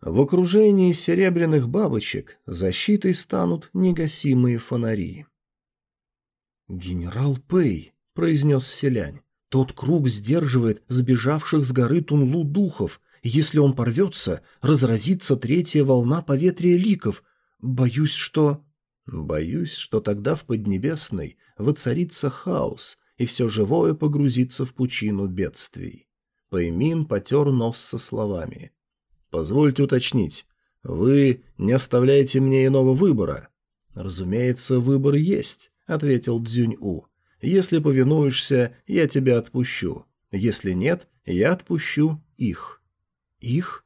В окружении серебряных бабочек защитой станут негасимые фонари. «Генерал Пэй», — произнес селянь, — «тот круг сдерживает сбежавших с горы Тунлу духов. Если он порвется, разразится третья волна поветрия ликов. Боюсь, что...» «Боюсь, что тогда в Поднебесной воцарится хаос, и все живое погрузится в пучину бедствий». Паймин потер нос со словами. «Позвольте уточнить, вы не оставляете мне иного выбора?» «Разумеется, выбор есть ответил Цзюнь-У. «Если повинуешься, я тебя отпущу. Если нет, я отпущу их». «Их?»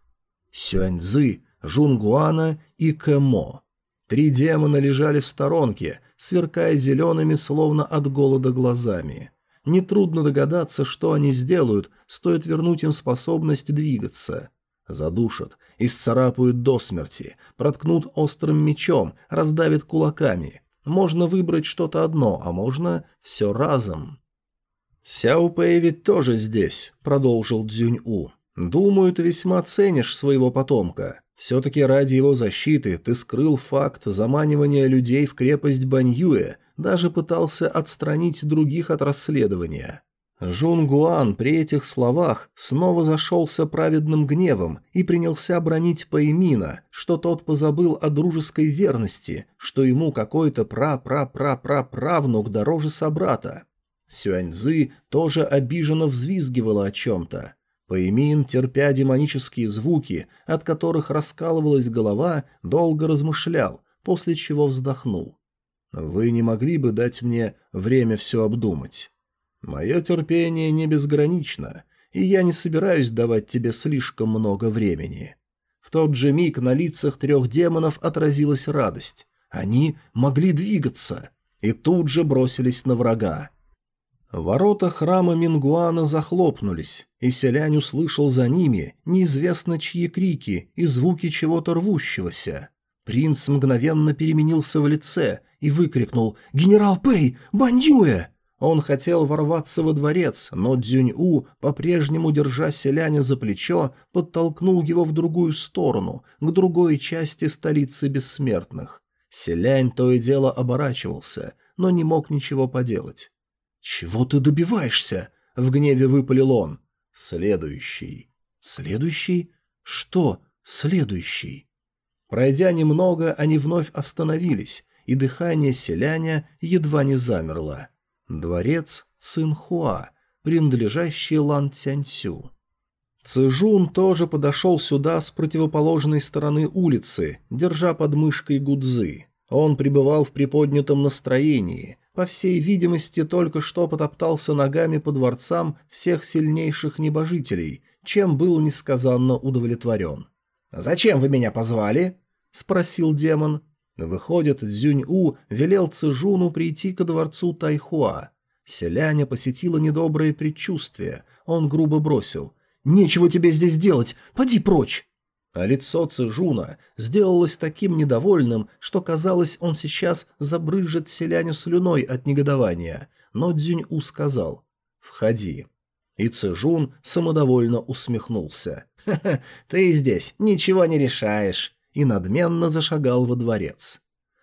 Сюаньзы, Жунгуана и Кэмо. Три демона лежали в сторонке, сверкая зелеными, словно от голода глазами. Нетрудно догадаться, что они сделают, стоит вернуть им способность двигаться. Задушат, исцарапают до смерти, проткнут острым мечом, раздавят кулаками, можно выбрать что-то одно, а можно все разом. «Сяо Пэй ведь тоже здесь», — продолжил Цзюнь-У. «Думаю, ты весьма ценишь своего потомка. Все-таки ради его защиты ты скрыл факт заманивания людей в крепость Баньюэ, даже пытался отстранить других от расследования. Жун Гуан при этих словах снова зашелся праведным гневом и принялся бронить Паймина, что тот позабыл о дружеской верности, что ему какой-то пра-пра-пра-пра-правнук дороже собрата. Сюаньзы тоже обиженно взвизгивала о чем-то. Паймин, терпя демонические звуки, от которых раскалывалась голова, долго размышлял, после чего вздохнул. «Вы не могли бы дать мне время все обдумать?» Мое терпение не безгранично, и я не собираюсь давать тебе слишком много времени. В тот же миг на лицах трех демонов отразилась радость. Они могли двигаться, и тут же бросились на врага. Ворота храма Мингуана захлопнулись, и селянь услышал за ними неизвестно чьи крики и звуки чего-то рвущегося. Принц мгновенно переменился в лице и выкрикнул «Генерал Пэй! Баньюэ!» Он хотел ворваться во дворец, но Дзюнь-У, по-прежнему держа селяня за плечо, подтолкнул его в другую сторону, к другой части столицы бессмертных. Селянь то и дело оборачивался, но не мог ничего поделать. «Чего ты добиваешься?» — в гневе выпалил он. «Следующий». «Следующий? Что следующий?» Пройдя немного, они вновь остановились, и дыхание селяня едва не замерло. Дворец Цинхуа, принадлежащий Лан Цяньцю. Цижун тоже подошел сюда с противоположной стороны улицы, держа под мышкой гудзы. Он пребывал в приподнятом настроении, по всей видимости, только что потоптался ногами по дворцам всех сильнейших небожителей, чем был несказанно удовлетворен. «Зачем вы меня позвали?» — спросил демон. Выходит, Цзюнь-У велел Цзюну прийти ко дворцу Тайхуа. Селяня посетило недоброе предчувствие. Он грубо бросил. «Нечего тебе здесь делать! Поди прочь!» А лицо Цзюна сделалось таким недовольным, что казалось, он сейчас забрызжет селяню слюной от негодования. Но Цзюнь-У сказал «Входи». И Цзюн самодовольно усмехнулся. «Ха-ха, ты здесь ничего не решаешь и надменно зашагал во дворец.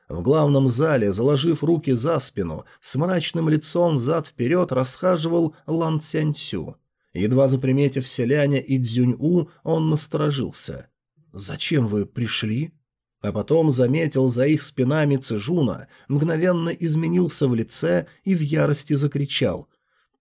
В главном зале, заложив руки за спину, с мрачным лицом зад-вперед расхаживал Лан Цяньцю. Едва заприметив селяня и Дзюнь-У, он насторожился. «Зачем вы пришли?» А потом заметил за их спинами Цежуна, мгновенно изменился в лице и в ярости закричал.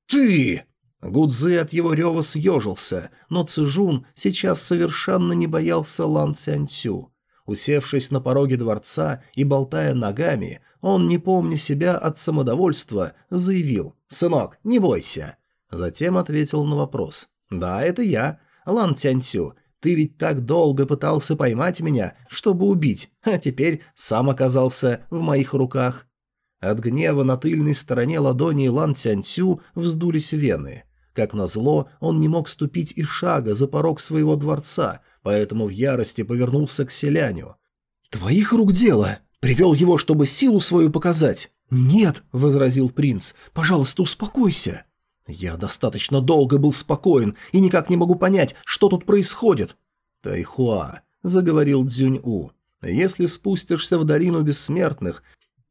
«Ты!» Гудзы от его рева съежился, но Цежун сейчас совершенно не боялся Лан Цяньцю. Усевшись на пороге дворца и болтая ногами, он, не помня себя от самодовольства, заявил «Сынок, не бойся». Затем ответил на вопрос «Да, это я. Лан Тяньцю, ты ведь так долго пытался поймать меня, чтобы убить, а теперь сам оказался в моих руках». От гнева на тыльной стороне ладони Лан Тяньцю вздулись вены. Как назло, он не мог ступить и шага за порог своего дворца, поэтому в ярости повернулся к селяню. «Твоих рук дело! Привел его, чтобы силу свою показать!» «Нет», — возразил принц, — «пожалуйста, успокойся». «Я достаточно долго был спокоен и никак не могу понять, что тут происходит». «Тайхуа, — заговорил Дзюнь-У. «Если спустишься в долину бессмертных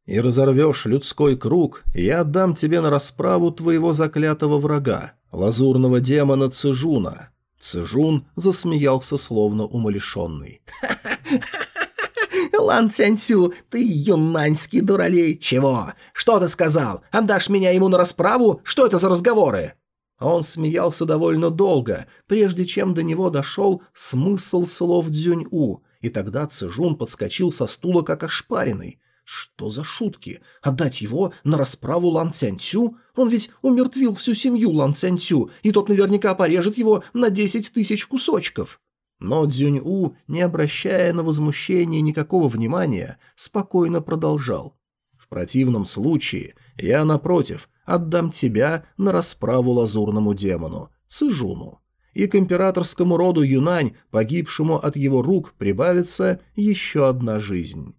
и разорвешь людской круг, я отдам тебе на расправу твоего заклятого врага, лазурного демона Цижуна». Цижун засмеялся, словно умалишенный. Лан Цянцю, ты юнаньский дуралей. Чего? Что ты сказал? Отдашь меня ему на расправу? Что это за разговоры?» Он смеялся довольно долго, прежде чем до него дошел смысл слов Дзюнь-У, и тогда Цижун подскочил со стула как ошпаренный. Что за шутки? Отдать его на расправу Лан Цянцю? Он ведь умертвил всю семью Лан Цянцю, и тот наверняка порежет его на десять тысяч кусочков. Но Цзюнь-У, не обращая на возмущение никакого внимания, спокойно продолжал. «В противном случае я, напротив, отдам тебя на расправу лазурному демону, Цижуну, и к императорскому роду Юнань, погибшему от его рук, прибавится еще одна жизнь».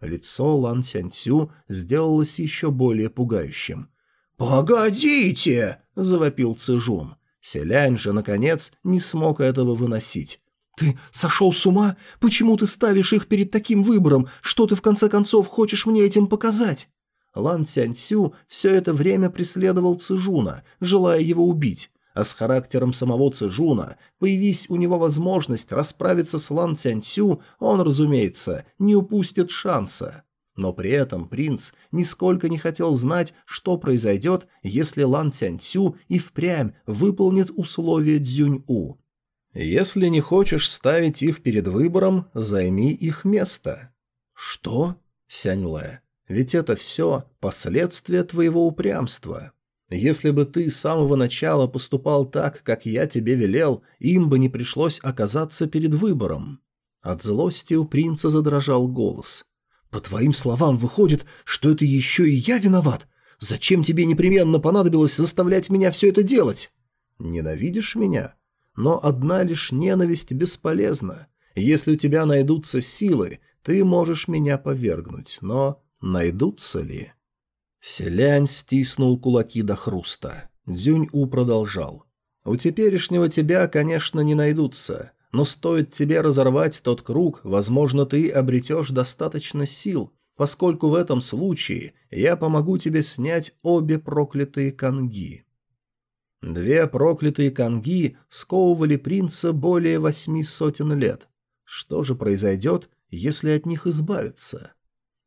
Лицо Лан Сянцю сделалось еще более пугающим. «Погодите!» – завопил Цижун. Селянь же, наконец, не смог этого выносить. «Ты сошел с ума? Почему ты ставишь их перед таким выбором? Что ты в конце концов хочешь мне этим показать?» Лан Цяньсю все это время преследовал Цижуна, желая его убить, а с характером самого Цижуна, появись у него возможность расправиться с Лан Цяньцю, он, разумеется, не упустит шанса. Но при этом принц нисколько не хотел знать, что произойдет, если Лан Цяньцю и впрямь выполнит условия Цзюнь-У. Если не хочешь ставить их перед выбором, займи их место. Что? Сяньле, ведь это все последствия твоего упрямства. Если бы ты с самого начала поступал так, как я тебе велел, им бы не пришлось оказаться перед выбором». От злости у принца задрожал голос. «По твоим словам, выходит, что это еще и я виноват? Зачем тебе непременно понадобилось заставлять меня все это делать?» «Ненавидишь меня? Но одна лишь ненависть бесполезна. Если у тебя найдутся силы, ты можешь меня повергнуть, но найдутся ли?» Селянь стиснул кулаки до хруста. Дзюнь-У продолжал. «У теперешнего тебя, конечно, не найдутся, но стоит тебе разорвать тот круг, возможно, ты обретешь достаточно сил, поскольку в этом случае я помогу тебе снять обе проклятые канги». Две проклятые канги сковывали принца более восьми сотен лет. Что же произойдет, если от них избавиться?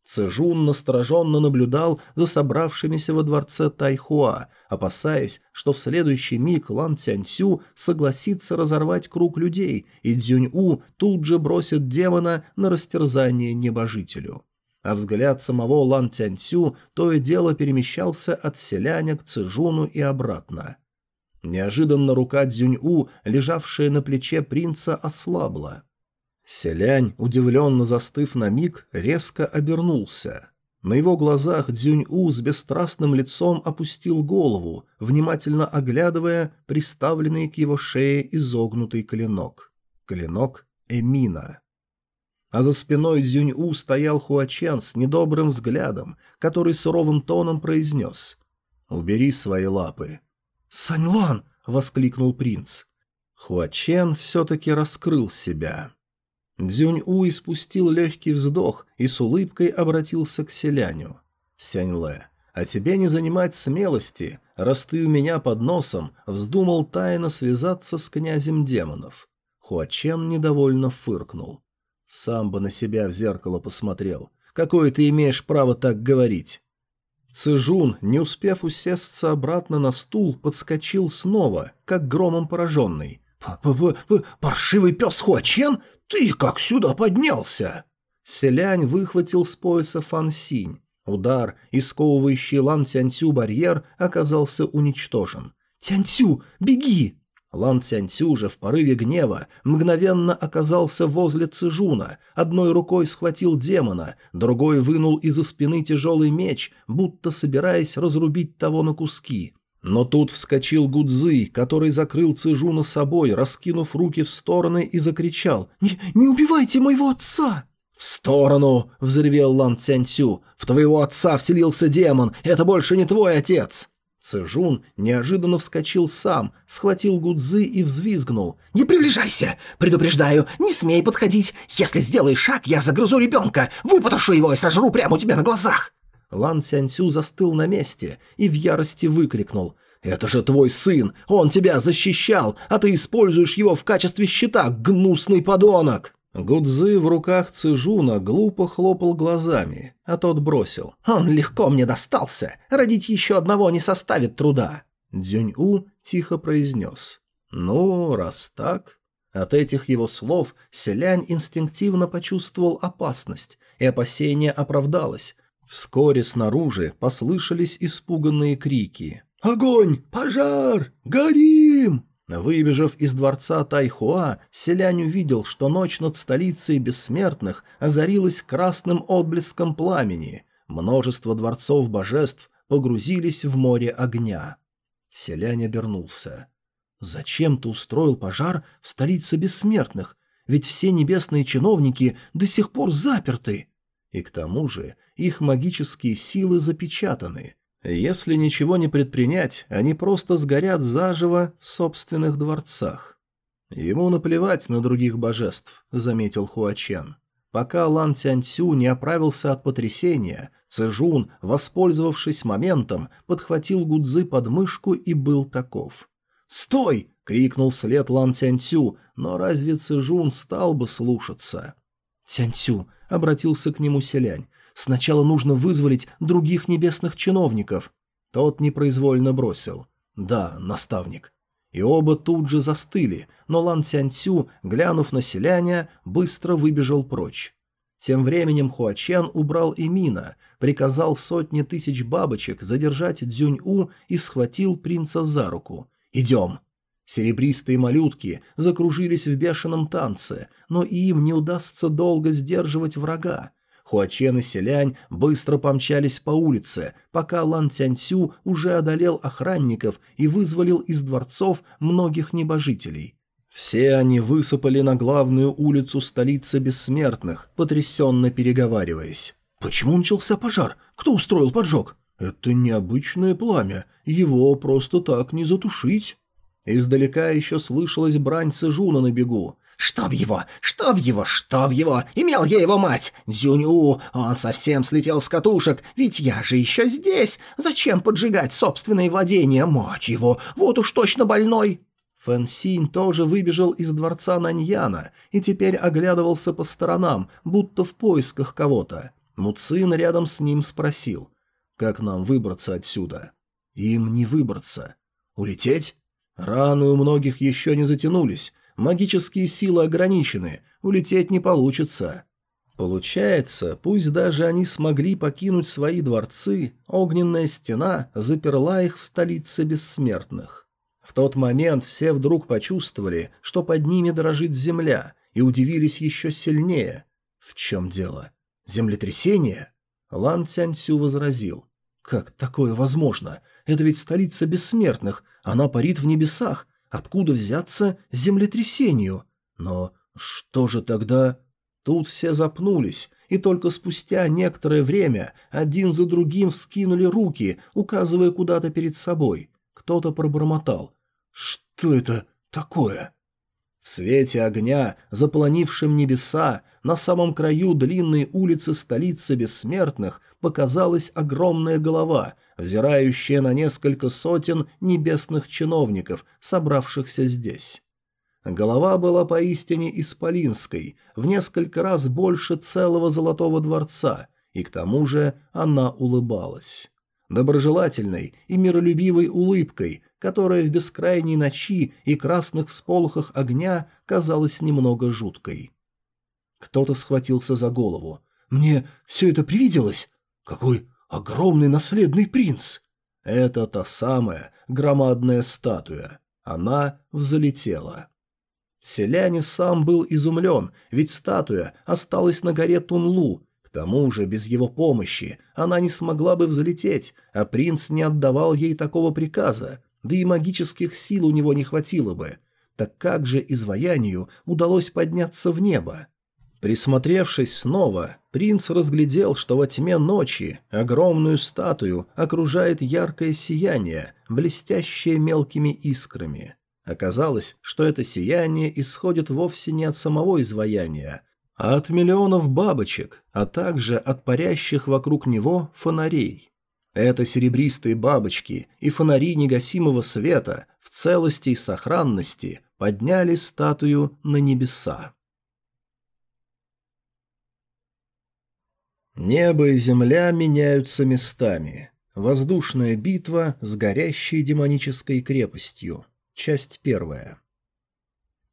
Цежун настороженно наблюдал за собравшимися во дворце Тайхуа, опасаясь, что в следующий миг Лан Цяньцю согласится разорвать круг людей, и Дзюнь-У тут же бросит демона на растерзание небожителю. А взгляд самого Лан Цяньцю то и дело перемещался от селяня к Цежуну и обратно. Неожиданно рука Дзюнь-У, лежавшая на плече принца, ослабла. Селянь, удивленно застыв на миг, резко обернулся. На его глазах Дзюнь-У с бесстрастным лицом опустил голову, внимательно оглядывая приставленный к его шее изогнутый клинок. Клинок Эмина. А за спиной Дзюнь-У стоял Хуачен с недобрым взглядом, который суровым тоном произнес «Убери свои лапы». «Саньлан!» — воскликнул принц. Хуачен все-таки раскрыл себя. Дзюнь-У испустил легкий вздох и с улыбкой обратился к селяню. «Сянь-Лэ, а тебе не занимать смелости, раз ты у меня под носом вздумал тайно связаться с князем демонов». Хуачен недовольно фыркнул. «Сам бы на себя в зеркало посмотрел. Какое ты имеешь право так говорить?» Цижун, не успев усесться обратно на стул, подскочил снова, как громом пораженный. «П -п -п «Паршивый пес Хуачен? «Ты как сюда поднялся?» Селянь выхватил с пояса фансинь. Удар и сковывающий Лан Тяньцю барьер оказался уничтожен. «Тяньцю, беги!» Лан Тяньцю же в порыве гнева мгновенно оказался возле Цижуна, одной рукой схватил демона, другой вынул из-за спины тяжелый меч, будто собираясь разрубить того на куски. Но тут вскочил Гудзы, который закрыл Цижуна собой, раскинув руки в стороны и закричал «Не, не убивайте моего отца!» «В сторону!» — взревел Лан Цяньцю. «В твоего отца вселился демон! Это больше не твой отец!» Цежун неожиданно вскочил сам, схватил гудзы и взвизгнул. «Не приближайся! Предупреждаю, не смей подходить! Если сделаешь шаг, я загрызу ребенка, выпотрошу его и сожру прямо у тебя на глазах!» Лан Цянцю застыл на месте и в ярости выкрикнул. «Это же твой сын! Он тебя защищал, а ты используешь его в качестве щита, гнусный подонок!» Гудзы в руках Цижуна глупо хлопал глазами, а тот бросил. «Он легко мне достался. Родить еще одного не составит труда». Дзюнь-У тихо произнес. «Ну, раз так...» От этих его слов селянь инстинктивно почувствовал опасность, и опасение оправдалось. Вскоре снаружи послышались испуганные крики. «Огонь! Пожар! Горим!» Выбежав из дворца Тайхуа, селянь увидел, что ночь над столицей бессмертных озарилась красным отблеском пламени. Множество дворцов божеств погрузились в море огня. Селянь обернулся. «Зачем ты устроил пожар в столице бессмертных? Ведь все небесные чиновники до сих пор заперты!» И к тому же их магические силы запечатаны. Если ничего не предпринять, они просто сгорят заживо в собственных дворцах. Ему наплевать на других божеств, заметил Хуачен. Пока Лан Тяньцю не оправился от потрясения, Цежун, воспользовавшись моментом, подхватил Гудзы под мышку и был таков. «Стой!» — крикнул след Лан Тяньцю, но разве Цежун стал бы слушаться? «Тяньцю!» — обратился к нему селянь. Сначала нужно вызволить других небесных чиновников. Тот непроизвольно бросил. Да, наставник. И оба тут же застыли, но Лан Цянцю, глянув на селяня, быстро выбежал прочь. Тем временем Хуачен убрал Имина, приказал сотни тысяч бабочек задержать Дзюнь-У и схватил принца за руку. «Идем!» Серебристые малютки закружились в бешеном танце, но им не удастся долго сдерживать врага. Хуачен и Селянь быстро помчались по улице, пока Лан Цянцю уже одолел охранников и вызволил из дворцов многих небожителей. Все они высыпали на главную улицу столицы бессмертных, потрясенно переговариваясь. «Почему начался пожар? Кто устроил поджог?» «Это необычное пламя, его просто так не затушить». Издалека еще слышалась брань Сыжуна на бегу. «Чтоб его! Чтоб его! Чтоб его! Имел я его мать! Дзюню! Он совсем слетел с катушек, ведь я же еще здесь! Зачем поджигать собственные владения? Мать его! Вот уж точно больной!» Фэн Синь тоже выбежал из дворца Наньяна и теперь оглядывался по сторонам, будто в поисках кого-то. Муцин рядом с ним спросил, «Как нам выбраться отсюда?» «Им не выбраться. Улететь?» Раны у многих еще не затянулись, магические силы ограничены, улететь не получится. Получается, пусть даже они смогли покинуть свои дворцы, огненная стена заперла их в столице бессмертных. В тот момент все вдруг почувствовали, что под ними дрожит земля, и удивились еще сильнее. В чем дело? Землетрясение? Лан Цяньцю возразил. Как такое возможно? Это ведь столица бессмертных, она парит в небесах, Откуда взяться землетрясению? Но что же тогда... Тут все запнулись, и только спустя некоторое время один за другим вскинули руки, указывая куда-то перед собой. Кто-то пробормотал. «Что это такое?» В свете огня, заполонившем небеса, на самом краю длинной улицы столицы бессмертных показалась огромная голова, взирающая на несколько сотен небесных чиновников, собравшихся здесь. Голова была поистине исполинской, в несколько раз больше целого золотого дворца, и к тому же она улыбалась. Доброжелательной и миролюбивой улыбкой, которая в бескрайней ночи и красных всполохах огня казалась немного жуткой. Кто-то схватился за голову. «Мне все это привиделось? Какой огромный наследный принц!» Это та самая громадная статуя. Она взлетела. Селянин сам был изумлен, ведь статуя осталась на горе Тунлу. К тому же, без его помощи она не смогла бы взлететь, а принц не отдавал ей такого приказа да и магических сил у него не хватило бы. Так как же изваянию удалось подняться в небо? Присмотревшись снова, принц разглядел, что во тьме ночи огромную статую окружает яркое сияние, блестящее мелкими искрами. Оказалось, что это сияние исходит вовсе не от самого изваяния, а от миллионов бабочек, а также от парящих вокруг него фонарей. Это серебристые бабочки и фонари негасимого света в целости и сохранности подняли статую на небеса. Небо и земля меняются местами. Воздушная битва с горящей демонической крепостью. Часть первая.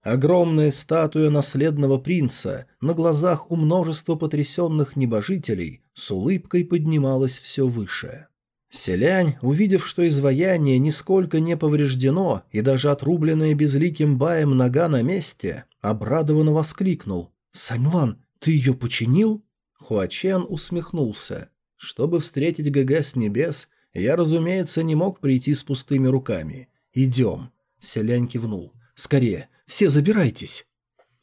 Огромная статуя наследного принца на глазах у множества потрясенных небожителей с улыбкой поднималась все выше. Селянь, увидев, что изваяние нисколько не повреждено и даже отрубленная безликим баем нога на месте, обрадованно воскликнул «Саньлан, ты ее починил?» Хуачен усмехнулся. «Чтобы встретить ГГ с небес, я, разумеется, не мог прийти с пустыми руками. Идем». Селянь кивнул. «Скорее, все забирайтесь».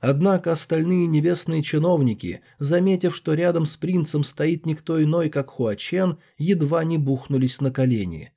Однако остальные небесные чиновники, заметив, что рядом с принцем стоит никто иной, как Хуачен, едва не бухнулись на колени.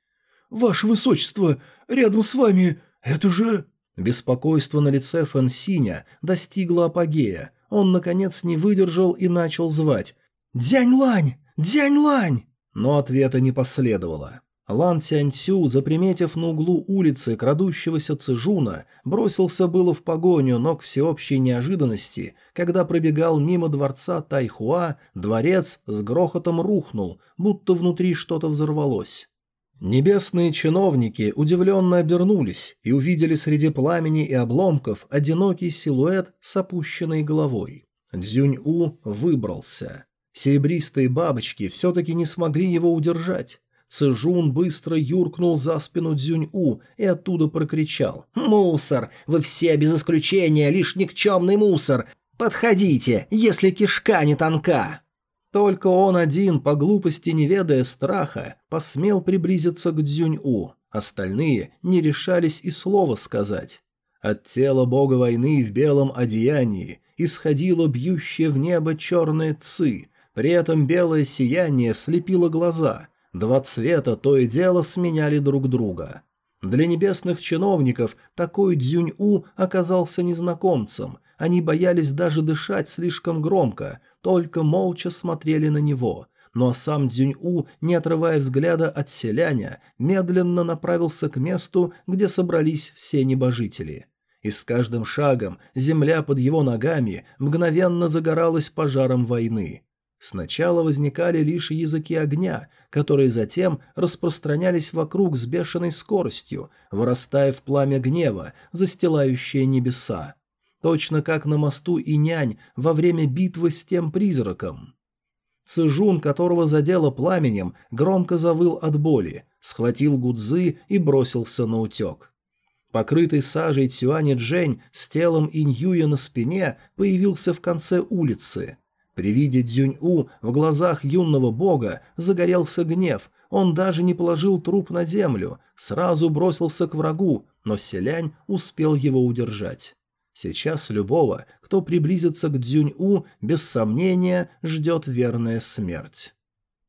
«Ваше высочество, рядом с вами, это же...» Беспокойство на лице Фансиня достигло апогея, он, наконец, не выдержал и начал звать «Дянь-лань! Дянь-лань!» Но ответа не последовало. Лан Цяньцю, заприметив на углу улицы крадущегося Цижуна, бросился было в погоню, но к всеобщей неожиданности, когда пробегал мимо дворца Тайхуа, дворец с грохотом рухнул, будто внутри что-то взорвалось. Небесные чиновники удивленно обернулись и увидели среди пламени и обломков одинокий силуэт с опущенной головой. Дзюнь-У выбрался. Серебристые бабочки все-таки не смогли его удержать. Цежун быстро юркнул за спину Дзюнь-У и оттуда прокричал. «Мусор! Вы все без исключения лишь никчемный мусор! Подходите, если кишка не тонка!» Только он один, по глупости не ведая страха, посмел приблизиться к Дзюнь-У. Остальные не решались и слова сказать. От тела бога войны в белом одеянии исходило бьющее в небо черное ци, при этом белое сияние слепило глаза. Два цвета то и дело сменяли друг друга. Для небесных чиновников такой Дзюнь-У оказался незнакомцем, они боялись даже дышать слишком громко, только молча смотрели на него. Но сам Дзюнь-У, не отрывая взгляда от селяня, медленно направился к месту, где собрались все небожители. И с каждым шагом земля под его ногами мгновенно загоралась пожаром войны. Сначала возникали лишь языки огня, которые затем распространялись вокруг с бешеной скоростью, вырастая в пламя гнева, застилающее небеса точно как на мосту и во время битвы с тем призраком. Цижун, которого задело пламенем, громко завыл от боли, схватил гудзы и бросился на утек. Покрытый сажей Цюани Джень с телом Иньюя на спине появился в конце улицы. При виде Дзюнь-У в глазах юного бога загорелся гнев, он даже не положил труп на землю, сразу бросился к врагу, но селянь успел его удержать. Сейчас любого, кто приблизится к Дзюнь-У, без сомнения ждет верная смерть.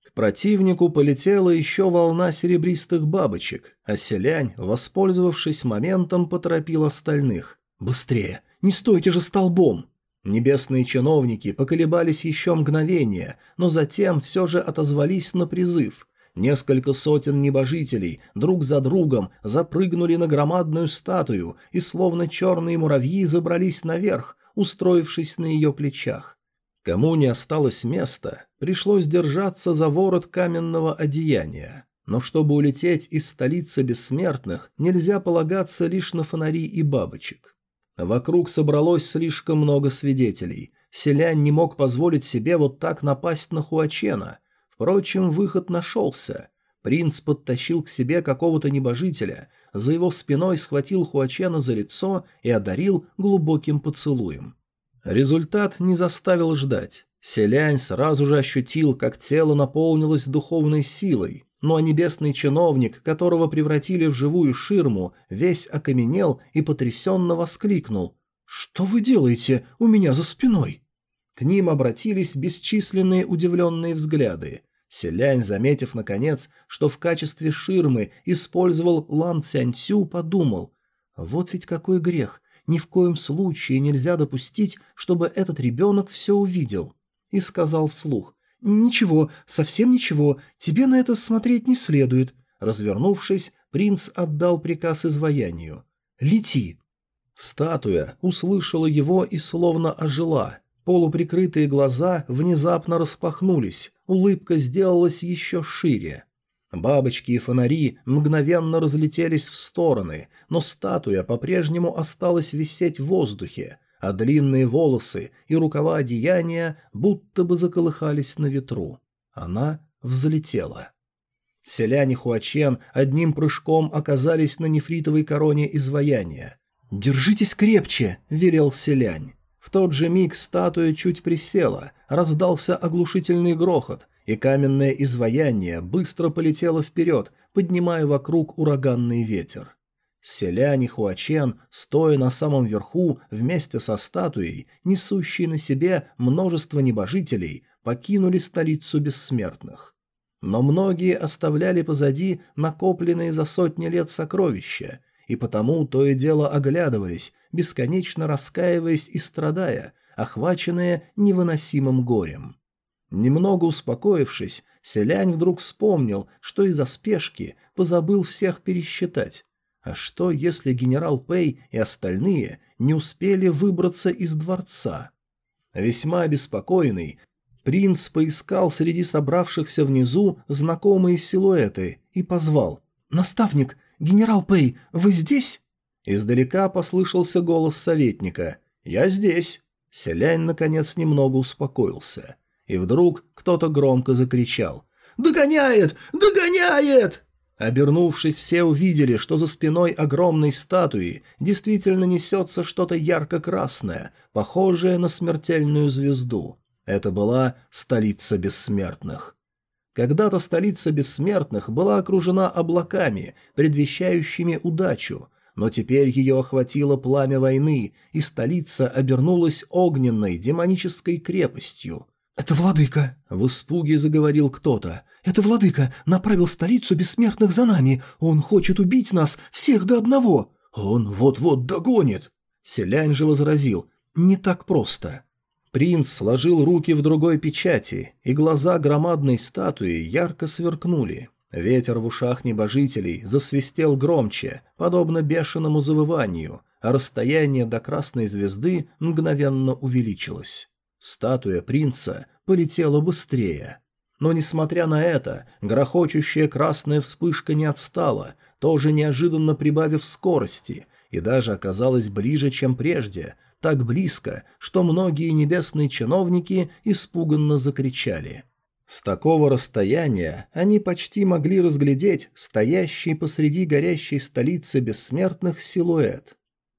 К противнику полетела еще волна серебристых бабочек, а селянь, воспользовавшись моментом, поторопил остальных. «Быстрее! Не стойте же столбом!» Небесные чиновники поколебались еще мгновение, но затем все же отозвались на призыв. Несколько сотен небожителей друг за другом запрыгнули на громадную статую и словно черные муравьи забрались наверх, устроившись на ее плечах. Кому не осталось места, пришлось держаться за ворот каменного одеяния. Но чтобы улететь из столицы бессмертных, нельзя полагаться лишь на фонари и бабочек. Вокруг собралось слишком много свидетелей. Селянь не мог позволить себе вот так напасть на Хуачена – Впрочем, выход нашелся. Принц подтащил к себе какого-то небожителя, за его спиной схватил Хуачена за лицо и одарил глубоким поцелуем. Результат не заставил ждать. Селянь сразу же ощутил, как тело наполнилось духовной силой, ну а небесный чиновник, которого превратили в живую ширму, весь окаменел и потрясенно воскликнул. «Что вы делаете у меня за спиной?» К ним обратились бесчисленные удивленные взгляды. Селянь, заметив, наконец, что в качестве ширмы использовал Лан Цяньцю, подумал, «Вот ведь какой грех! Ни в коем случае нельзя допустить, чтобы этот ребенок все увидел». И сказал вслух, «Ничего, совсем ничего, тебе на это смотреть не следует». Развернувшись, принц отдал приказ изваянию. «Лети!» Статуя услышала его и словно ожила. Полуприкрытые глаза внезапно распахнулись, улыбка сделалась еще шире. Бабочки и фонари мгновенно разлетелись в стороны, но статуя по-прежнему осталась висеть в воздухе, а длинные волосы и рукава одеяния будто бы заколыхались на ветру. Она взлетела. Селяне Хуачен одним прыжком оказались на нефритовой короне изваяния. «Держитесь крепче!» – велел селянь. В тот же миг статуя чуть присела, раздался оглушительный грохот, и каменное изваяние быстро полетело вперед, поднимая вокруг ураганный ветер. Селяне Хуачен, стоя на самом верху, вместе со статуей, несущей на себе множество небожителей, покинули столицу бессмертных. Но многие оставляли позади накопленные за сотни лет сокровища, и потому то и дело оглядывались, бесконечно раскаиваясь и страдая, охваченные невыносимым горем. Немного успокоившись, селянь вдруг вспомнил, что из-за спешки позабыл всех пересчитать. А что, если генерал Пэй и остальные не успели выбраться из дворца? Весьма обеспокоенный, принц поискал среди собравшихся внизу знакомые силуэты и позвал «Наставник, генерал Пэй, вы здесь?» Издалека послышался голос советника. «Я здесь». Селянь, наконец, немного успокоился. И вдруг кто-то громко закричал. «Догоняет! Догоняет!» Обернувшись, все увидели, что за спиной огромной статуи действительно несется что-то ярко-красное, похожее на смертельную звезду. Это была столица бессмертных. Когда-то столица бессмертных была окружена облаками, предвещающими удачу, но теперь ее охватило пламя войны, и столица обернулась огненной демонической крепостью. «Это владыка!» — в испуге заговорил кто-то. «Это владыка направил столицу бессмертных за нами. Он хочет убить нас всех до одного. Он вот-вот догонит!» Селянь же возразил. «Не так просто». Принц сложил руки в другой печати, и глаза громадной статуи ярко сверкнули. Ветер в ушах небожителей засвистел громче, подобно бешеному завыванию, а расстояние до красной звезды мгновенно увеличилось. Статуя принца полетела быстрее. Но, несмотря на это, грохочущая красная вспышка не отстала, тоже неожиданно прибавив скорости, и даже оказалась ближе, чем прежде, так близко, что многие небесные чиновники испуганно закричали – с такого расстояния они почти могли разглядеть стоящий посреди горящей столицы бессмертных силуэт.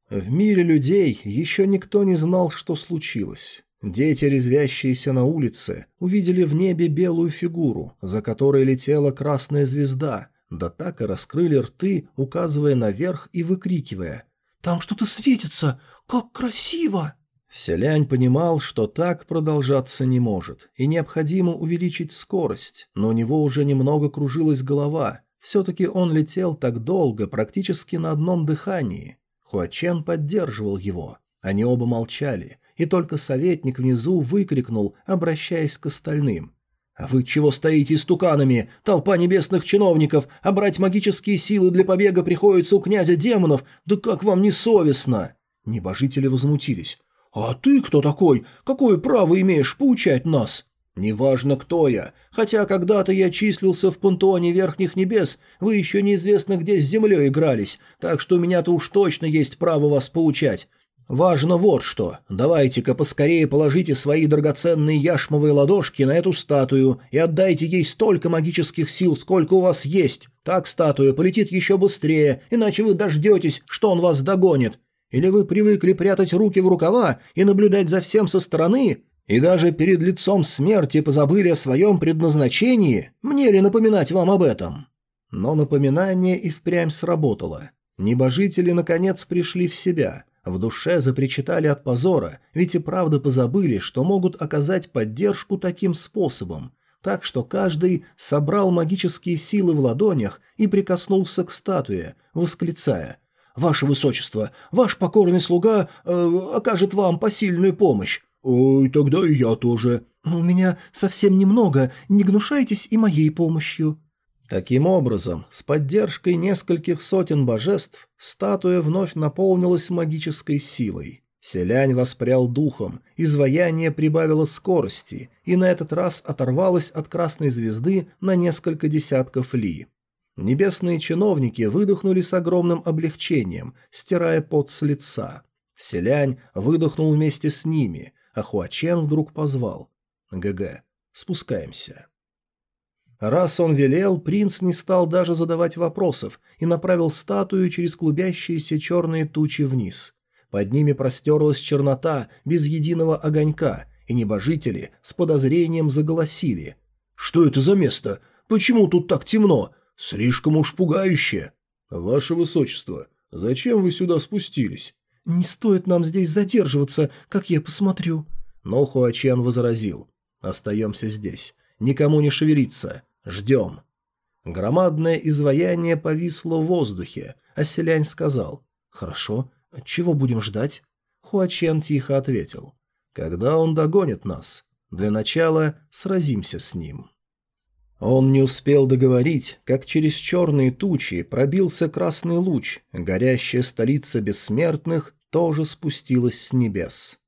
В мире людей еще никто не знал, что случилось. Дети, резвящиеся на улице, увидели в небе белую фигуру, за которой летела красная звезда, да так и раскрыли рты, указывая наверх и выкрикивая «Там что-то светится! Как красиво!» Селянь понимал, что так продолжаться не может, и необходимо увеличить скорость, но у него уже немного кружилась голова. Все-таки он летел так долго, практически на одном дыхании. Хуачен поддерживал его. Они оба молчали, и только советник внизу выкрикнул, обращаясь к остальным. «А вы чего стоите стуканами? Толпа небесных чиновников, а брать магические силы для побега приходится у князя демонов? Да как вам не совестно?» Небожители возмутились. «А ты кто такой? Какое право имеешь поучать нас?» «Неважно, кто я. Хотя когда-то я числился в пантеоне Верхних Небес, вы еще неизвестно где с землей игрались, так что у меня-то уж точно есть право вас поучать. Важно вот что. Давайте-ка поскорее положите свои драгоценные яшмовые ладошки на эту статую и отдайте ей столько магических сил, сколько у вас есть. Так статуя полетит еще быстрее, иначе вы дождетесь, что он вас догонит. Или вы привыкли прятать руки в рукава и наблюдать за всем со стороны, и даже перед лицом смерти позабыли о своем предназначении? Мне ли напоминать вам об этом?» Но напоминание и впрямь сработало. Небожители наконец пришли в себя, В душе запричитали от позора, ведь и правда позабыли, что могут оказать поддержку таким способом. Так что каждый собрал магические силы в ладонях и прикоснулся к статуе, восклицая «Ваше Высочество, ваш покорный слуга э, окажет вам посильную помощь». «Ой, тогда и я тоже». «У меня совсем немного, не гнушайтесь и моей помощью». Таким образом, с поддержкой нескольких сотен божеств, статуя вновь наполнилась магической силой. Селянь воспрял духом, изваяние прибавило скорости и на этот раз оторвалось от красной звезды на несколько десятков ли. Небесные чиновники выдохнули с огромным облегчением, стирая пот с лица. Селянь выдохнул вместе с ними, а Хуачен вдруг позвал. «ГГ, спускаемся». Раз он велел, принц не стал даже задавать вопросов и направил статую через клубящиеся черные тучи вниз. Под ними простерлась чернота без единого огонька, и небожители с подозрением заголосили. «Что это за место? Почему тут так темно? Слишком уж пугающе!» «Ваше высочество, зачем вы сюда спустились?» «Не стоит нам здесь задерживаться, как я посмотрю». Но Хуачен возразил. «Остаемся здесь. Никому не шевелиться. Ждем». Громадное изваяние повисло в воздухе, а селянь сказал «Хорошо, чего будем ждать?» Хуачен тихо ответил «Когда он догонит нас, для начала сразимся с ним». Он не успел договорить, как через черные тучи пробился красный луч, горящая столица бессмертных тоже спустилась с небес.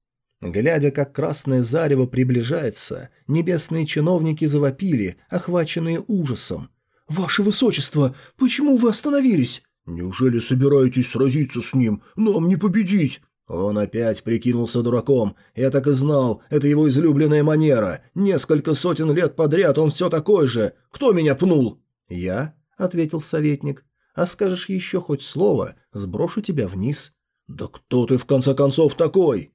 Глядя, как красное зарево приближается, небесные чиновники завопили, охваченные ужасом. «Ваше Высочество, почему вы остановились?» «Неужели собираетесь сразиться с ним? Нам не победить!» Он опять прикинулся дураком. Я так и знал, это его излюбленная манера. Несколько сотен лет подряд он все такой же. Кто меня пнул? «Я?» — ответил советник. «А скажешь еще хоть слово, сброшу тебя вниз». «Да кто ты в конце концов такой?»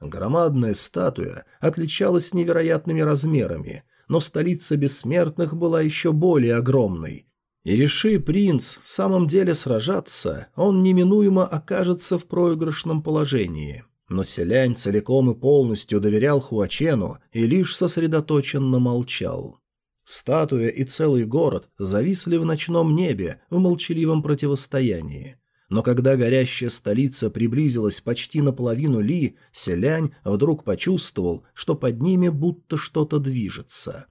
Громадная статуя отличалась невероятными размерами, но столица бессмертных была еще более огромной. И реши принц в самом деле сражаться, он неминуемо окажется в проигрышном положении. Но селянь целиком и полностью доверял Хуачену и лишь сосредоточенно молчал. Статуя и целый город зависли в ночном небе в молчаливом противостоянии но когда горящая столица приблизилась почти наполовину Ли, Селянь вдруг почувствовал, что под ними будто что-то движется.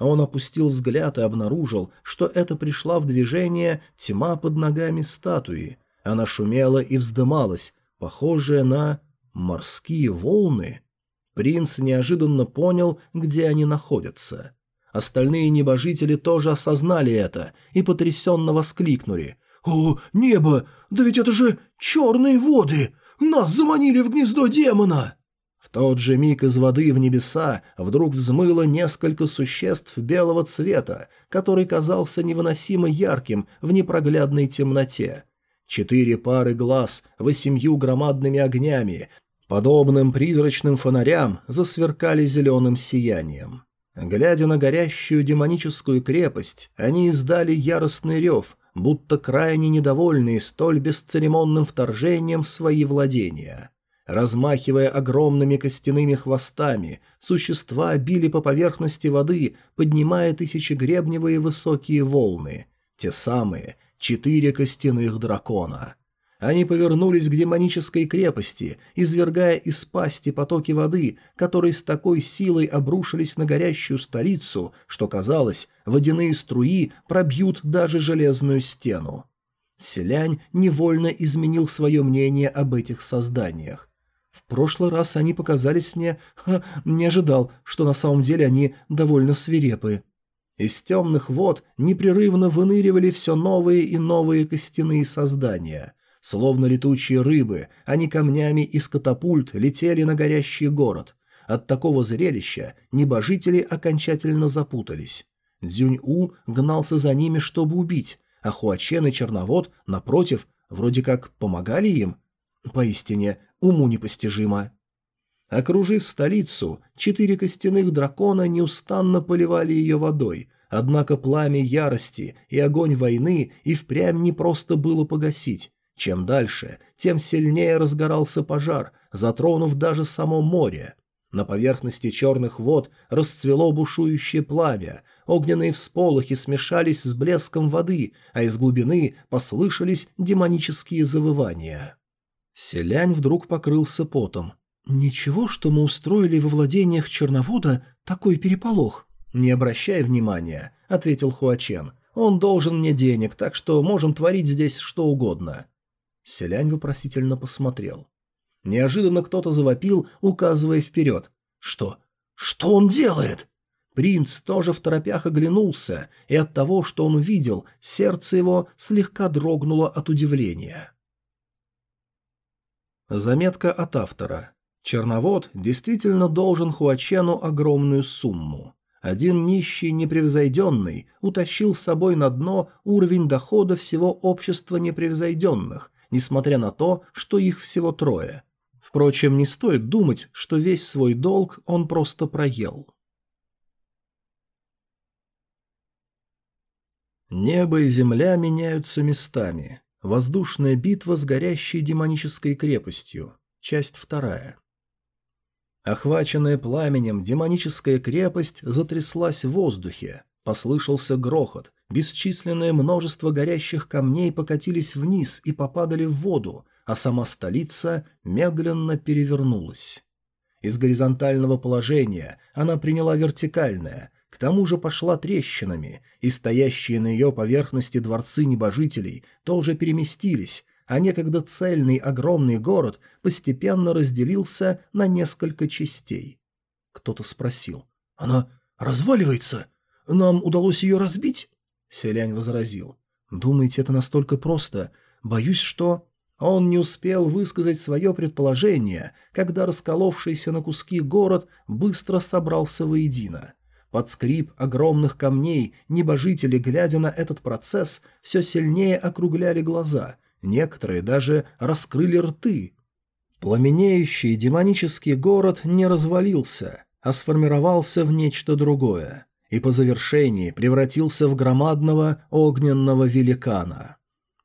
Он опустил взгляд и обнаружил, что это пришла в движение тьма под ногами статуи. Она шумела и вздымалась, похожая на морские волны. Принц неожиданно понял, где они находятся. Остальные небожители тоже осознали это и потрясенно воскликнули – «О, небо! Да ведь это же черные воды! Нас заманили в гнездо демона!» В тот же миг из воды в небеса вдруг взмыло несколько существ белого цвета, который казался невыносимо ярким в непроглядной темноте. Четыре пары глаз восемью громадными огнями, подобным призрачным фонарям, засверкали зеленым сиянием. Глядя на горящую демоническую крепость, они издали яростный рев, будто крайне недовольные столь бесцеремонным вторжением в свои владения. Размахивая огромными костяными хвостами, существа били по поверхности воды, поднимая тысячегребневые высокие волны. Те самые четыре костяных дракона. Они повернулись к демонической крепости, извергая из пасти потоки воды, которые с такой силой обрушились на горящую столицу, что, казалось, водяные струи пробьют даже железную стену. Селянь невольно изменил свое мнение об этих созданиях. В прошлый раз они показались мне... Ха, не ожидал, что на самом деле они довольно свирепы. Из темных вод непрерывно выныривали все новые и новые костяные создания – Словно летучие рыбы, они камнями из катапульт летели на горящий город. От такого зрелища небожители окончательно запутались. Дзюнь-У гнался за ними, чтобы убить, а Хуачен и Черновод, напротив, вроде как помогали им. Поистине, уму непостижимо. Окружив столицу, четыре костяных дракона неустанно поливали ее водой, однако пламя ярости и огонь войны и впрямь не просто было погасить. Чем дальше, тем сильнее разгорался пожар, затронув даже само море. На поверхности черных вод расцвело бушующее пламя, огненные всполохи смешались с блеском воды, а из глубины послышались демонические завывания. Селянь вдруг покрылся потом. «Ничего, что мы устроили во владениях Черновода такой переполох?» «Не обращай внимания», — ответил Хуачен. «Он должен мне денег, так что можем творить здесь что угодно». Селянь вопросительно посмотрел. Неожиданно кто-то завопил, указывая вперед. «Что? Что он делает?» Принц тоже в торопях оглянулся, и от того, что он увидел, сердце его слегка дрогнуло от удивления. Заметка от автора. Черновод действительно должен Хуачену огромную сумму. Один нищий непревзойденный утащил с собой на дно уровень дохода всего общества непревзойденных, несмотря на то, что их всего трое. Впрочем, не стоит думать, что весь свой долг он просто проел. Небо и земля меняются местами. Воздушная битва с горящей демонической крепостью. Часть вторая. Охваченная пламенем, демоническая крепость затряслась в воздухе. Послышался грохот. Бесчисленное множество горящих камней покатились вниз и попадали в воду, а сама столица медленно перевернулась. Из горизонтального положения она приняла вертикальное, к тому же пошла трещинами, и стоящие на ее поверхности дворцы небожителей тоже переместились, а некогда цельный огромный город постепенно разделился на несколько частей. Кто-то спросил, «Она разваливается? Нам удалось ее разбить?» Селянь возразил, «Думаете, это настолько просто? Боюсь, что...» Он не успел высказать свое предположение, когда расколовшийся на куски город быстро собрался воедино. Под скрип огромных камней небожители, глядя на этот процесс, все сильнее округляли глаза, некоторые даже раскрыли рты. Пламенеющий демонический город не развалился, а сформировался в нечто другое, и по завершении превратился в громадного огненного великана.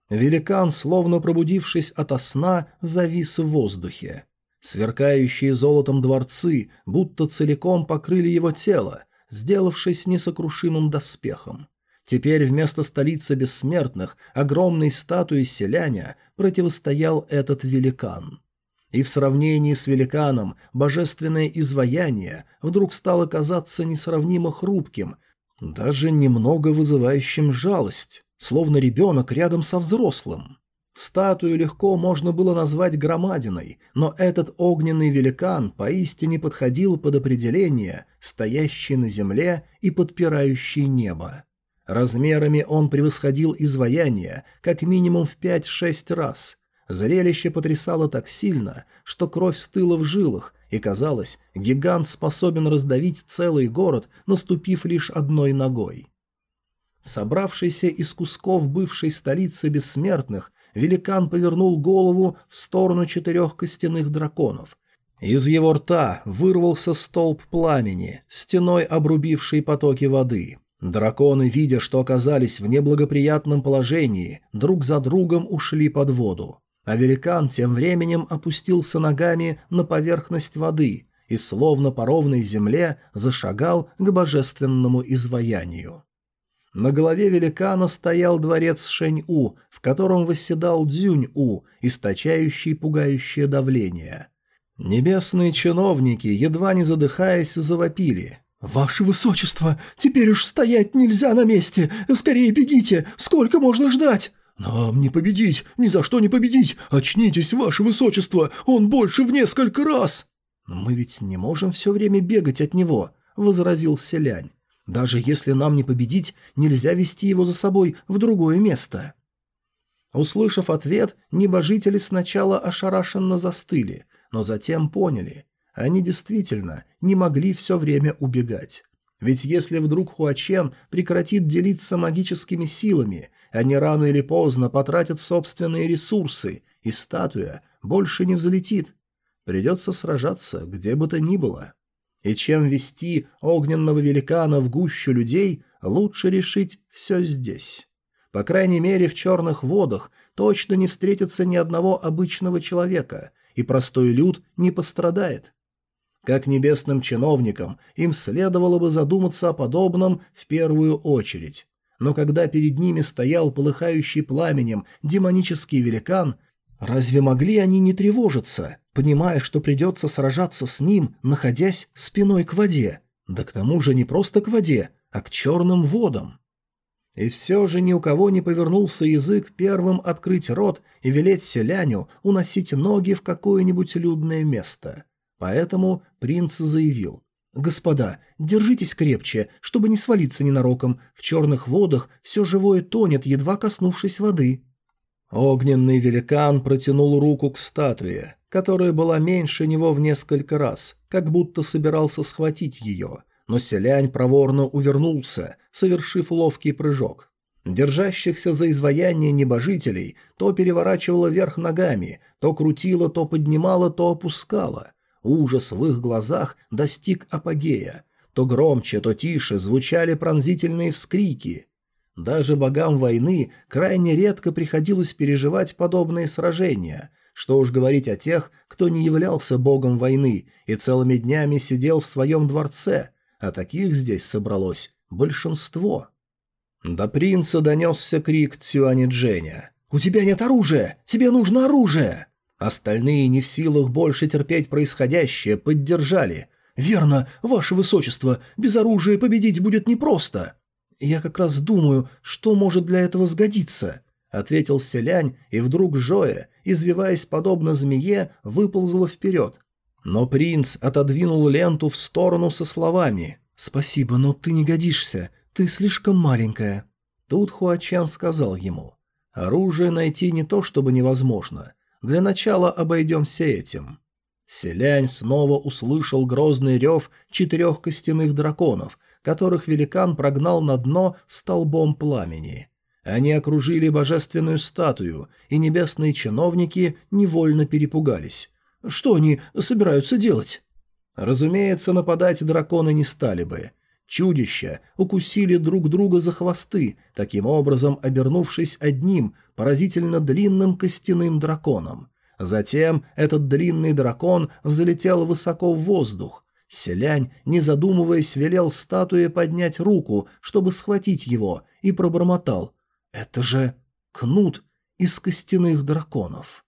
Великан, словно пробудившись ото сна, завис в воздухе. Сверкающие золотом дворцы будто целиком покрыли его тело, сделавшись несокрушимым доспехом. Теперь вместо столицы бессмертных, огромной статуи селяня, противостоял этот великан. И в сравнении с великаном божественное изваяние вдруг стало казаться несравнимо хрупким, даже немного вызывающим жалость словно ребенок рядом со взрослым. Статую легко можно было назвать громадиной, но этот огненный великан поистине подходил под определение, стоящий на земле и подпирающий небо. Размерами он превосходил изваяние как минимум в 5-6 раз. Зрелище потрясало так сильно, что кровь стыла в жилах, и казалось, гигант способен раздавить целый город, наступив лишь одной ногой. Собравшийся из кусков бывшей столицы бессмертных, великан повернул голову в сторону четырех костяных драконов. Из его рта вырвался столб пламени, стеной обрубивший потоки воды. Драконы, видя, что оказались в неблагоприятном положении, друг за другом ушли под воду. А великан тем временем опустился ногами на поверхность воды и, словно по ровной земле, зашагал к божественному изваянию. На голове великана стоял дворец Шэнь-У, в котором восседал Дзюнь-У, источающий пугающее давление. Небесные чиновники, едва не задыхаясь, завопили. «Ваше высочество, теперь уж стоять нельзя на месте! Скорее бегите! Сколько можно ждать?» «Нам не победить! Ни за что не победить! Очнитесь, ваше высочество! Он больше в несколько раз!» «Мы ведь не можем все время бегать от него», — возразил Селянь. Даже если нам не победить, нельзя вести его за собой в другое место». Услышав ответ, небожители сначала ошарашенно застыли, но затем поняли. Они действительно не могли все время убегать. Ведь если вдруг Хуачен прекратит делиться магическими силами, они рано или поздно потратят собственные ресурсы, и статуя больше не взлетит. Придется сражаться, где бы то ни было. И чем вести огненного великана в гущу людей, лучше решить все здесь. По крайней мере, в черных водах точно не встретится ни одного обычного человека, и простой люд не пострадает. Как небесным чиновникам, им следовало бы задуматься о подобном в первую очередь. Но когда перед ними стоял полыхающий пламенем демонический великан, разве могли они не тревожиться, понимая, что придется сражаться с ним, находясь спиной к воде? Да к тому же не просто к воде, а к черным водам. И все же ни у кого не повернулся язык первым открыть рот и велеть селяню уносить ноги в какое-нибудь людное место. Поэтому принц заявил. «Господа, держитесь крепче, чтобы не свалиться ненароком. В черных водах все живое тонет, едва коснувшись воды». Огненный великан протянул руку к статуе, которая была меньше него в несколько раз, как будто собирался схватить ее – но селянь проворно увернулся, совершив ловкий прыжок. Держащихся за изваяние небожителей то переворачивало вверх ногами, то крутило, то поднимало, то опускало. Ужас в их глазах достиг апогея. То громче, то тише звучали пронзительные вскрики. Даже богам войны крайне редко приходилось переживать подобные сражения – что уж говорить о тех, кто не являлся богом войны и целыми днями сидел в своем дворце, а таких здесь собралось большинство. До принца донесся крик Цюани Дженя. «У тебя нет оружия! Тебе нужно оружие!» Остальные, не в силах больше терпеть происходящее, поддержали. «Верно, ваше высочество, без оружия победить будет непросто!» «Я как раз думаю, что может для этого сгодиться», — ответил селянь, и вдруг Жоя, извиваясь подобно змее, выползла вперед, но принц отодвинул ленту в сторону со словами «Спасибо, но ты не годишься, ты слишком маленькая». Тут Хуачан сказал ему «Оружие найти не то чтобы невозможно. Для начала обойдемся этим». Селянь снова услышал грозный рев четырех костяных драконов, которых великан прогнал на дно столбом пламени. Они окружили божественную статую, и небесные чиновники невольно перепугались. Что они собираются делать? Разумеется, нападать драконы не стали бы. Чудища укусили друг друга за хвосты, таким образом обернувшись одним поразительно длинным костяным драконом. Затем этот длинный дракон взлетел высоко в воздух. Селянь, не задумываясь, велел статуе поднять руку, чтобы схватить его, и пробормотал. «Это же кнут из костяных драконов».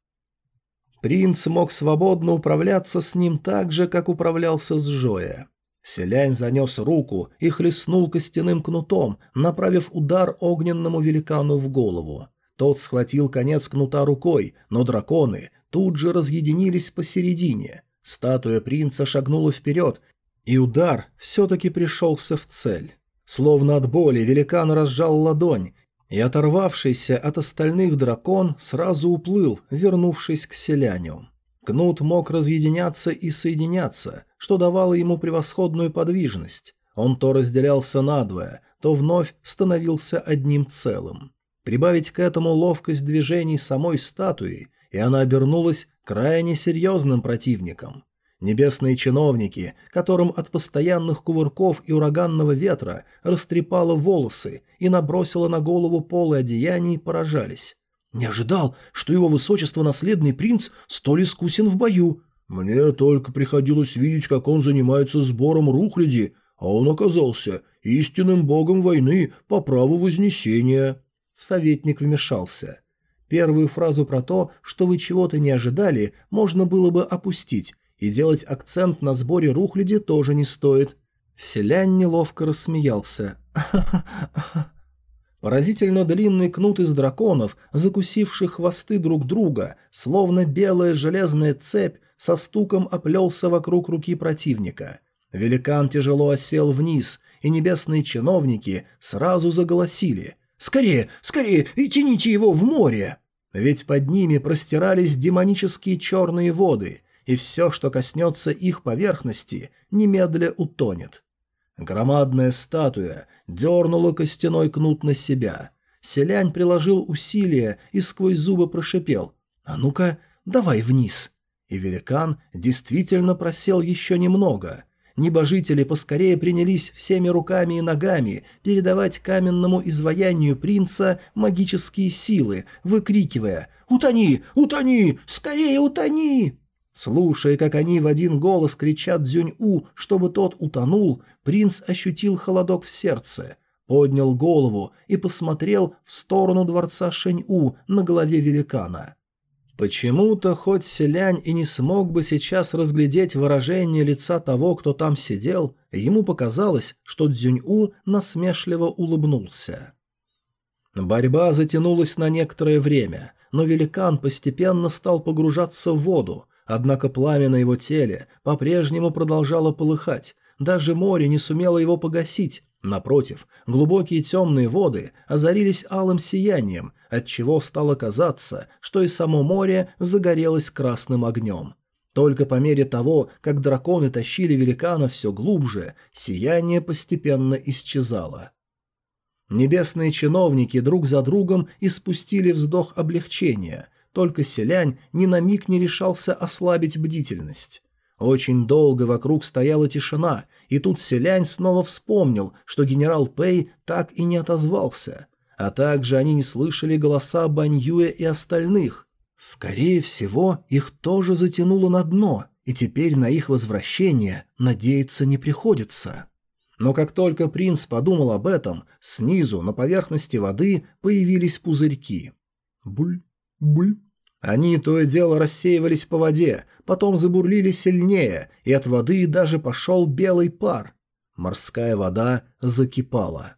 Принц мог свободно управляться с ним так же, как управлялся с Жоя. Селянь занес руку и хлестнул костяным кнутом, направив удар огненному великану в голову. Тот схватил конец кнута рукой, но драконы тут же разъединились посередине. Статуя принца шагнула вперед, и удар все-таки пришелся в цель. Словно от боли великан разжал ладонь, и оторвавшийся от остальных дракон сразу уплыл, вернувшись к селяню. Кнут мог разъединяться и соединяться, что давало ему превосходную подвижность. Он то разделялся надвое, то вновь становился одним целым. Прибавить к этому ловкость движений самой статуи, и она обернулась крайне серьезным противником. Небесные чиновники, которым от постоянных кувырков и ураганного ветра растрепало волосы и набросило на голову полы одеяний, поражались. «Не ожидал, что его высочество наследный принц столь искусен в бою. Мне только приходилось видеть, как он занимается сбором рухляди, а он оказался истинным богом войны по праву Вознесения». Советник вмешался. Первую фразу про то, что вы чего-то не ожидали, можно было бы опустить, и делать акцент на сборе рухляди тоже не стоит. Селянь неловко рассмеялся. Поразительно длинный кнут из драконов, закусивших хвосты друг друга, словно белая железная цепь, со стуком оплелся вокруг руки противника. Великан тяжело осел вниз, и небесные чиновники сразу заголосили. «Скорее, скорее, и тяните его в море!» Ведь под ними простирались демонические черные воды, и все, что коснется их поверхности, немедля утонет. Громадная статуя дернула костяной кнут на себя. Селянь приложил усилия и сквозь зубы прошипел «А ну-ка, давай вниз!» И великан действительно просел еще немного. Небожители поскорее принялись всеми руками и ногами передавать каменному изваянию принца магические силы, выкрикивая «Утони! Утони! Скорее утони!» Слушая, как они в один голос кричат Дзюнь-У, чтобы тот утонул, принц ощутил холодок в сердце, поднял голову и посмотрел в сторону дворца Шэнь-У на голове великана. Почему-то хоть селянь и не смог бы сейчас разглядеть выражение лица того, кто там сидел, ему показалось, что Дзюнь-У насмешливо улыбнулся. Борьба затянулась на некоторое время, но великан постепенно стал погружаться в воду, однако пламя на его теле по-прежнему продолжало полыхать, даже море не сумело его погасить, Напротив, глубокие темные воды озарились алым сиянием, отчего стало казаться, что и само море загорелось красным огнем. Только по мере того, как драконы тащили великана все глубже, сияние постепенно исчезало. Небесные чиновники друг за другом испустили вздох облегчения, только селянь ни на миг не решался ослабить бдительность. Очень долго вокруг стояла тишина, и тут селянь снова вспомнил, что генерал Пэй так и не отозвался. А также они не слышали голоса Баньюя и остальных. Скорее всего, их тоже затянуло на дно, и теперь на их возвращение надеяться не приходится. Но как только принц подумал об этом, снизу, на поверхности воды, появились пузырьки. Буль, буль, они то и дело рассеивались по воде, потом забурлили сильнее, и от воды даже пошел белый пар. Морская вода закипала.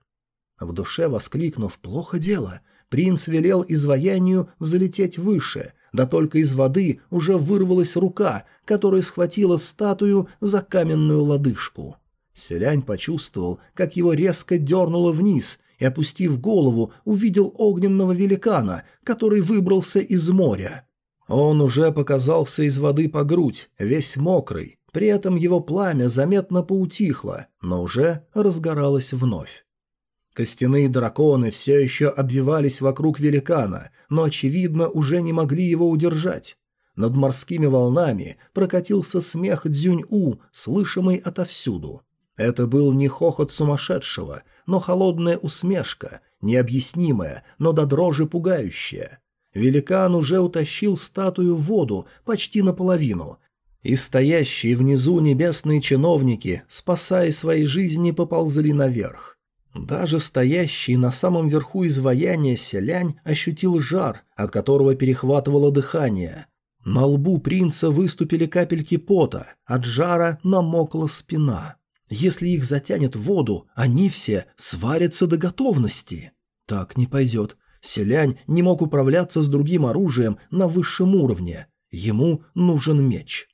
В душе воскликнув «плохо дело», принц велел изваянию взлететь выше, да только из воды уже вырвалась рука, которая схватила статую за каменную лодыжку. Селянь почувствовал, как его резко дернуло вниз, и, опустив голову, увидел огненного великана, который выбрался из моря. Он уже показался из воды по грудь, весь мокрый, при этом его пламя заметно поутихло, но уже разгоралось вновь. Костяные драконы все еще обвивались вокруг великана, но, очевидно, уже не могли его удержать. Над морскими волнами прокатился смех Дзюнь-У, слышимый отовсюду. Это был не хохот сумасшедшего, но холодная усмешка, необъяснимая, но до дрожи пугающая. Великан уже утащил статую в воду почти наполовину, и стоящие внизу небесные чиновники, спасая свои жизни, поползли наверх. Даже стоящий на самом верху изваяния селянь ощутил жар, от которого перехватывало дыхание. На лбу принца выступили капельки пота, от жара намокла спина. Если их затянет в воду, они все сварятся до готовности. Так не пойдет. Селянь не мог управляться с другим оружием на высшем уровне. Ему нужен меч.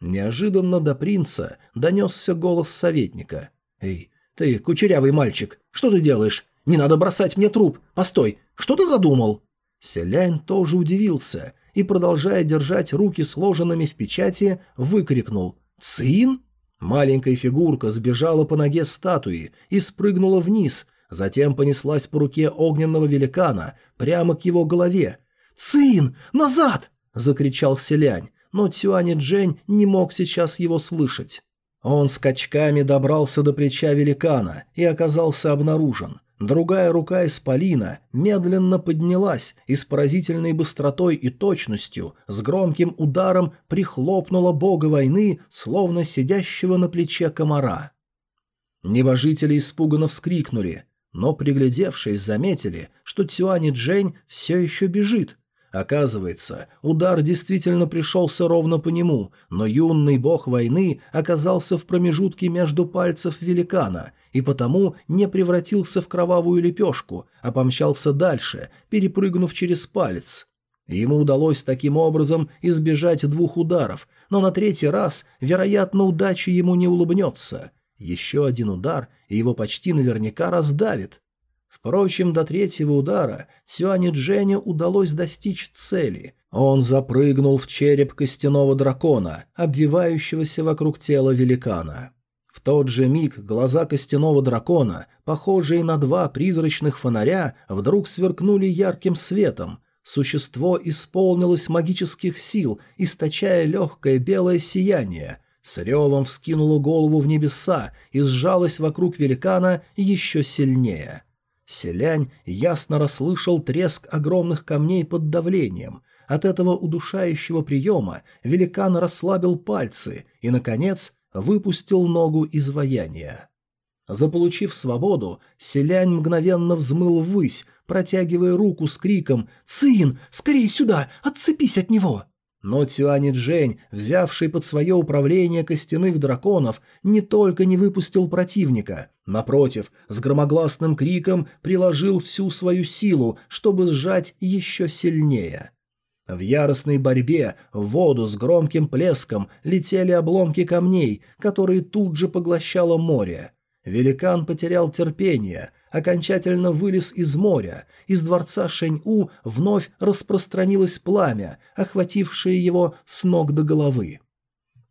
Неожиданно до принца донесся голос советника. «Эй, ты, кучерявый мальчик, что ты делаешь? Не надо бросать мне труп. Постой, что ты задумал?» Селянь тоже удивился и, продолжая держать руки сложенными в печати, выкрикнул «Цин?» Маленькая фигурка сбежала по ноге статуи и спрыгнула вниз, затем понеслась по руке огненного великана прямо к его голове. «Цин! Назад!» – закричал селянь, но Цюани Джень не мог сейчас его слышать. Он скачками добрался до плеча великана и оказался обнаружен. Другая рука исполина медленно поднялась и с поразительной быстротой и точностью с громким ударом прихлопнула бога войны, словно сидящего на плече комара. Небожители испуганно вскрикнули, но, приглядевшись, заметили, что Цюани Джень все еще бежит, Оказывается, удар действительно пришелся ровно по нему, но юный бог войны оказался в промежутке между пальцев великана и потому не превратился в кровавую лепешку, а помчался дальше, перепрыгнув через палец. Ему удалось таким образом избежать двух ударов, но на третий раз, вероятно, удача ему не улыбнется. Еще один удар, и его почти наверняка раздавит. Впрочем, до третьего удара Сюани Дженю удалось достичь цели. Он запрыгнул в череп костяного дракона, обвивающегося вокруг тела великана. В тот же миг глаза костяного дракона, похожие на два призрачных фонаря, вдруг сверкнули ярким светом. Существо исполнилось магических сил, источая легкое белое сияние. с ревом вскинула голову в небеса и сжалась вокруг великана еще сильнее. Селянь ясно расслышал треск огромных камней под давлением. От этого удушающего приема великан расслабил пальцы и, наконец, выпустил ногу изваяния. Заполучив свободу, селянь мгновенно взмыл ввысь, протягивая руку с криком «Цин, скорей сюда! Отцепись от него!» Но Цюани Джень, взявший под свое управление костяных драконов, не только не выпустил противника, напротив, с громогласным криком приложил всю свою силу, чтобы сжать еще сильнее. В яростной борьбе в воду с громким плеском летели обломки камней, которые тут же поглощало море. Великан потерял терпение, окончательно вылез из моря, из дворца Шэнь-У вновь распространилось пламя, охватившее его с ног до головы.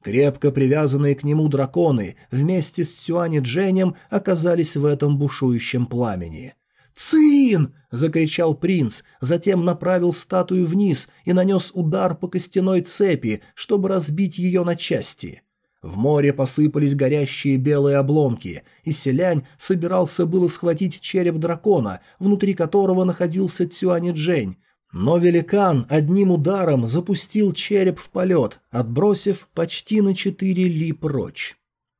Крепко привязанные к нему драконы вместе с Цюани Дженем оказались в этом бушующем пламени. «Цин!» – закричал принц, затем направил статую вниз и нанес удар по костяной цепи, чтобы разбить ее на части – в море посыпались горящие белые обломки, и селянь собирался было схватить череп дракона, внутри которого находился Цюани Джень, но великан одним ударом запустил череп в полет, отбросив почти на четыре ли прочь.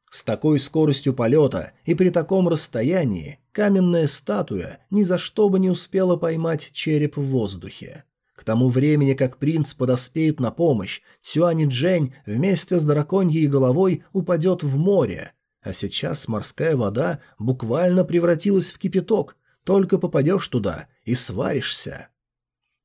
С такой скоростью полета и при таком расстоянии каменная статуя ни за что бы не успела поймать череп в воздухе. К тому времени, как принц подоспеет на помощь, Цюани Джень вместе с драконьей головой упадет в море. А сейчас морская вода буквально превратилась в кипяток. Только попадешь туда и сваришься.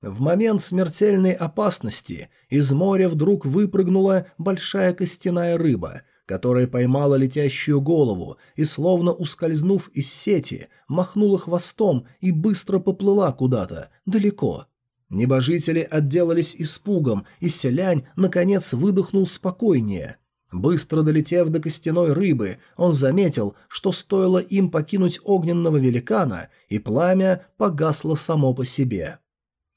В момент смертельной опасности из моря вдруг выпрыгнула большая костяная рыба, которая поймала летящую голову и, словно ускользнув из сети, махнула хвостом и быстро поплыла куда-то, далеко, Небожители отделались испугом, и селянь, наконец, выдохнул спокойнее. Быстро долетев до костяной рыбы, он заметил, что стоило им покинуть огненного великана, и пламя погасло само по себе.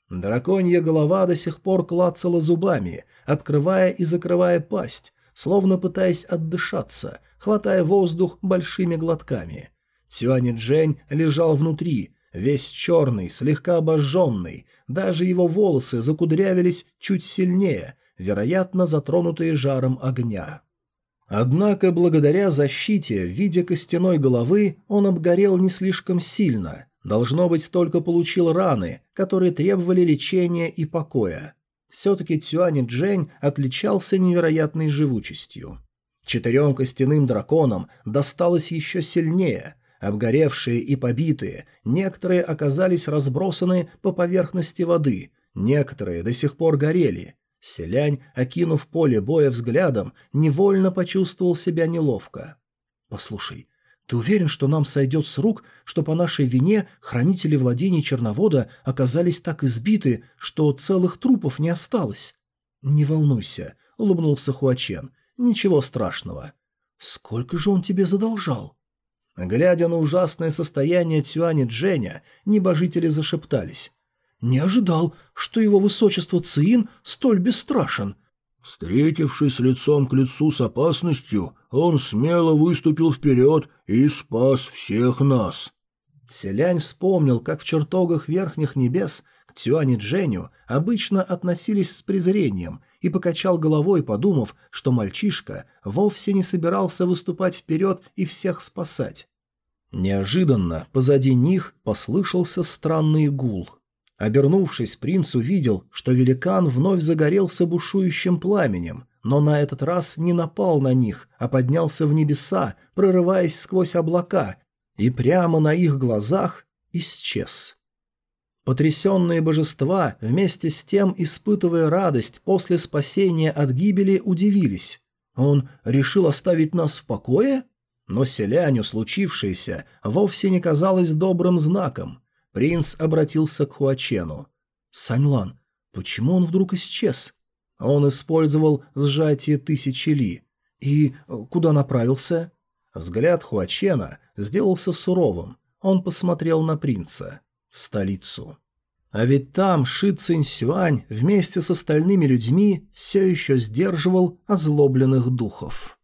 Драконья голова до сих пор клацала зубами, открывая и закрывая пасть, словно пытаясь отдышаться, хватая воздух большими глотками. Цюань Джень лежал внутри, весь черный, слегка обожженный, даже его волосы закудрявились чуть сильнее, вероятно, затронутые жаром огня. Однако, благодаря защите в виде костяной головы, он обгорел не слишком сильно. Должно быть, только получил раны, которые требовали лечения и покоя. Все-таки Цюань Джень отличался невероятной живучестью. Четырем костяным драконам досталось еще сильнее – Обгоревшие и побитые, некоторые оказались разбросаны по поверхности воды, некоторые до сих пор горели. Селянь, окинув поле боя взглядом, невольно почувствовал себя неловко. «Послушай, ты уверен, что нам сойдет с рук, что по нашей вине хранители владений Черновода оказались так избиты, что целых трупов не осталось?» «Не волнуйся», — улыбнулся Хуачен. «Ничего страшного». «Сколько же он тебе задолжал?» Глядя на ужасное состояние Цюани Дженя, небожители зашептались. «Не ожидал, что его высочество Циин столь бесстрашен». Встретившись лицом к лицу с опасностью, он смело выступил вперед и спас всех нас. Селянь вспомнил, как в чертогах верхних небес к Цюани Дженю обычно относились с презрением, и покачал головой, подумав, что мальчишка вовсе не собирался выступать вперед и всех спасать. Неожиданно позади них послышался странный гул. Обернувшись, принц увидел, что великан вновь загорелся бушующим пламенем, но на этот раз не напал на них, а поднялся в небеса, прорываясь сквозь облака, и прямо на их глазах исчез. Потрясенные божества, вместе с тем испытывая радость после спасения от гибели, удивились. Он решил оставить нас в покое? Но селяню случившееся вовсе не казалось добрым знаком. Принц обратился к Хуачену. «Саньлан, почему он вдруг исчез?» Он использовал сжатие тысячи ли. И куда направился? Взгляд Хуачена сделался суровым. Он посмотрел на принца. В столицу. А ведь там Ши Цинь Сюань вместе с остальными людьми все еще сдерживал озлобленных духов.